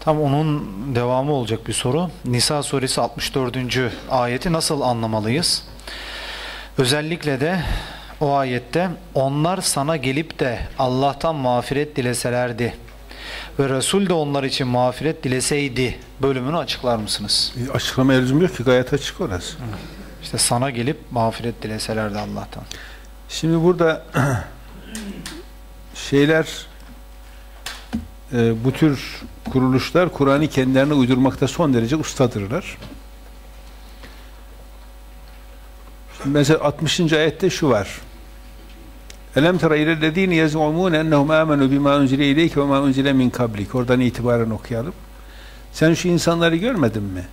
Tam onun devamı olacak bir soru. Nisa suresi 64. ayeti nasıl anlamalıyız? Özellikle de o ayette onlar sana gelip de Allah'tan mağfiret dileselerdi ve Resul de onlar için mağfiret dileseydi bölümünü açıklar mısınız? E, Açıklamaya lüzum yok ki gayet açık orası. İşte sana gelip mağfiret dileselerdi Allah'tan. Şimdi burada şeyler e, bu tür kuruluşlar Kur'an'ı kendilerine uydurmakta son derece ustadırlar. Şimdi mesela 60. ayette şu var. Elem tera ilellezine yez'umun ennehum amenu bima unzile ileyke ve ma unzile min kablik. Oradan itibaren okuyalım. Sen şu insanları görmedin mi?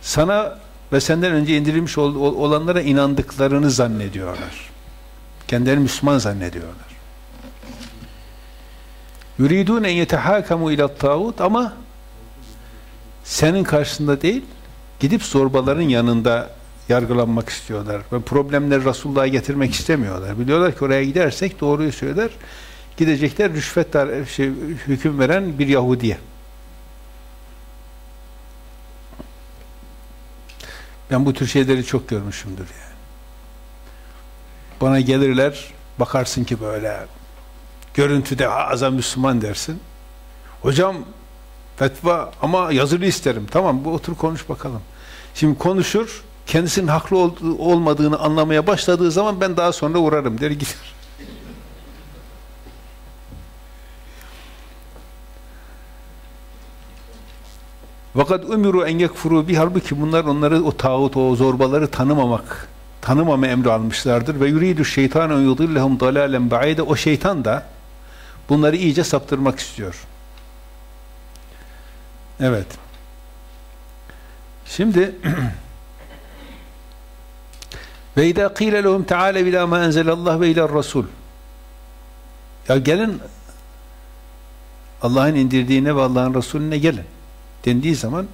Sana ve senden önce indirilmiş ol- ol- olanlara inandıklarını zannediyorlar. Kendilerini Müslüman zannediyorlar. Yuridun en yetehakamu ila tağut ama senin karşında değil, gidip zorbaların yanında yargılanmak istiyorlar. Ve problemleri Resulullah'a getirmek istemiyorlar. Biliyorlar ki oraya gidersek doğruyu söyler. Gidecekler rüşvet şey, hüküm veren bir Yahudiye. Ben bu tür şeyleri çok görmüşümdür yani. Bana gelirler, bakarsın ki böyle görüntüde azam Müslüman dersin. Hocam fetva ama yazılı isterim. Tamam bu otur konuş bakalım. Şimdi konuşur, kendisinin haklı ol- olmadığını anlamaya başladığı zaman ben daha sonra uğrarım der gider. Fakat umiru en yekfuru bir halbuki bunlar onları o tağut o zorbaları tanımamak tanımama emri almışlardır ve yuridu şeytan en yudillahum dalalen ba'ide o şeytan da bunları iyice saptırmak istiyor. Evet. Şimdi ve izâ qîle lehum teâle ilâ mâ enzelallah ve ilâ'r rasûl ya gelin Allah'ın indirdiğine ve Allah'ın Resulüne gelin dendiği zaman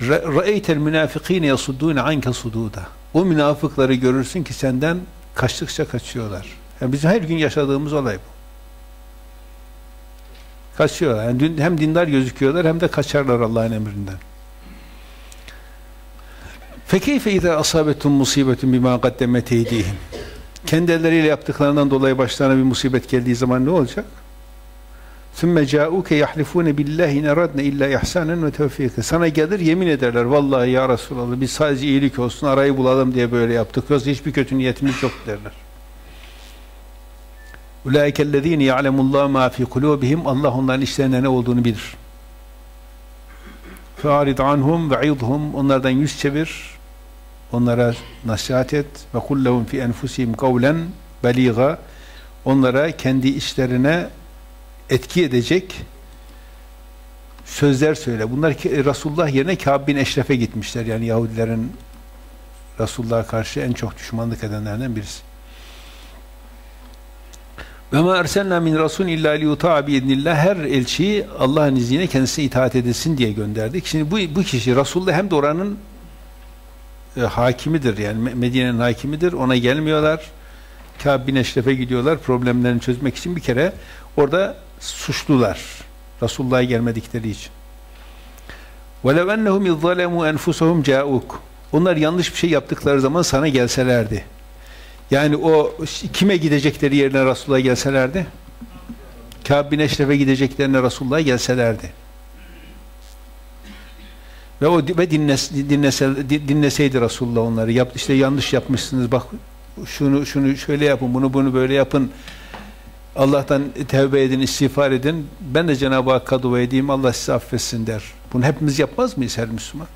ra'eytel münafıkîne yasuddûne anke sudûda o münafıkları görürsün ki senden kaçtıkça kaçıyorlar. Yani bizim her gün yaşadığımız olay bu. Kaçıyorlar. Yani dün- hem dindar gözüküyorlar hem de kaçarlar Allah'ın emrinden. Fekeyfe izâ asâbetum musibetun bimâ gaddemet eydihim. Kendi elleriyle yaptıklarından dolayı başlarına bir musibet geldiği zaman ne olacak? ثُمَّ جَاءُكَ يَحْلِفُونَ بِاللّٰهِ اِنْ اَرَدْنَ اِلَّا اِحْسَانًا وَتَوْفِيقًا Sana gelir yemin ederler. Vallahi ya Resulallah biz sadece iyilik olsun arayı bulalım diye böyle yaptık. Yoksa hiçbir kötü niyetimiz yok derler. اُولَٰئِكَ الَّذ۪ينَ يَعْلَمُ اللّٰهُ مَا فِي قُلُوبِهِمْ Allah onların işlerinde ne olduğunu bilir. فَاَعْرِضْ عَنْهُمْ وَعِضْهُمْ Onlardan yüz çevir. Onlara nasihat et. وَقُلْ لَهُمْ فِي أَنْفُسِهِمْ قَوْلًا بَل۪يغًا Onlara kendi işlerine etki edecek sözler söyle. Bunlar ki Resulullah yerine Kâb bin Eşref'e gitmişler. Yani Yahudilerin Resulullah'a karşı en çok düşmanlık edenlerden birisi. Ve ma erselna min rasul illa liyuta'a bi idnillah her elçiyi Allah'ın izniyle kendisine itaat edilsin diye gönderdik. Şimdi bu bu kişi Resulullah hem de oranın e, hakimidir yani Me- Medine'nin hakimidir. Ona gelmiyorlar. Kâb bin Eşref'e gidiyorlar problemlerini çözmek için bir kere orada suçlular. Resulullah'a gelmedikleri için. وَلَوْ اَنَّهُمْ اِذْظَلَمُوا اَنْفُسَهُمْ جَاءُوكُ Onlar yanlış bir şey yaptıkları zaman sana gelselerdi. Yani o kime gidecekleri yerine Resulullah'a gelselerdi? Kâb bin Eşref'e gideceklerine Resulullah'a gelselerdi. Ve o ve dinles, dinlese, dinleseydi Resulullah onları. Yap, işte yanlış yapmışsınız bak şunu şunu şöyle yapın bunu bunu böyle yapın Allah'tan tevbe edin, istiğfar edin. Ben de Cenab-ı Hakk'a dua edeyim, Allah sizi affetsin der. Bunu hepimiz yapmaz mıyız her Müslüman?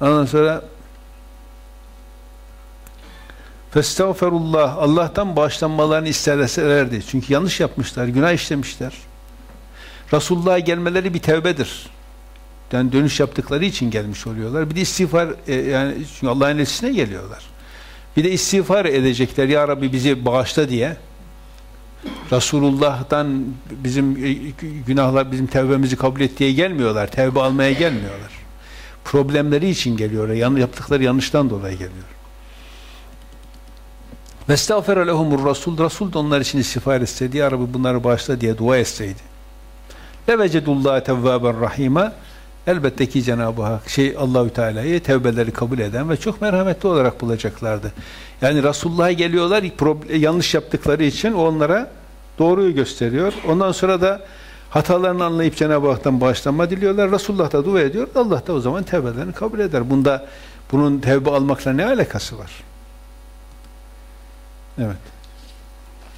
Ondan sonra Festağfirullah Allah'tan bağışlanmalarını isterlerdi. Çünkü yanlış yapmışlar, günah işlemişler. Resulullah'a gelmeleri bir tevbedir. Yani dönüş yaptıkları için gelmiş oluyorlar. Bir de istiğfar e, yani çünkü Allah'ın elçisine geliyorlar. Bir de istiğfar edecekler. Ya Rabbi bizi bağışla diye. Resulullah'tan bizim e, günahlar, bizim tevbemizi kabul et diye gelmiyorlar. Tevbe almaya gelmiyorlar. Problemleri için geliyorlar. Yaptıkları yanlıştan dolayı geliyor. Estağfere lehumur Rasul. Rasul de onlar için istiğfar etseydi. Ya Rabbi bunları bağışla diye dua etseydi. Ve vecedullaha tevvaben rahima. Elbette ki Cenab-ı Hak şey Allahü Teala'yı tevbeleri kabul eden ve çok merhametli olarak bulacaklardı. Yani Resulullah'a geliyorlar yanlış yaptıkları için onlara doğruyu gösteriyor. Ondan sonra da hatalarını anlayıp Cenab-ı Hak'tan bağışlanma diliyorlar. Resulullah da dua ediyor. Allah da o zaman tevbelerini kabul eder. Bunda bunun tevbe almakla ne alakası var? Evet.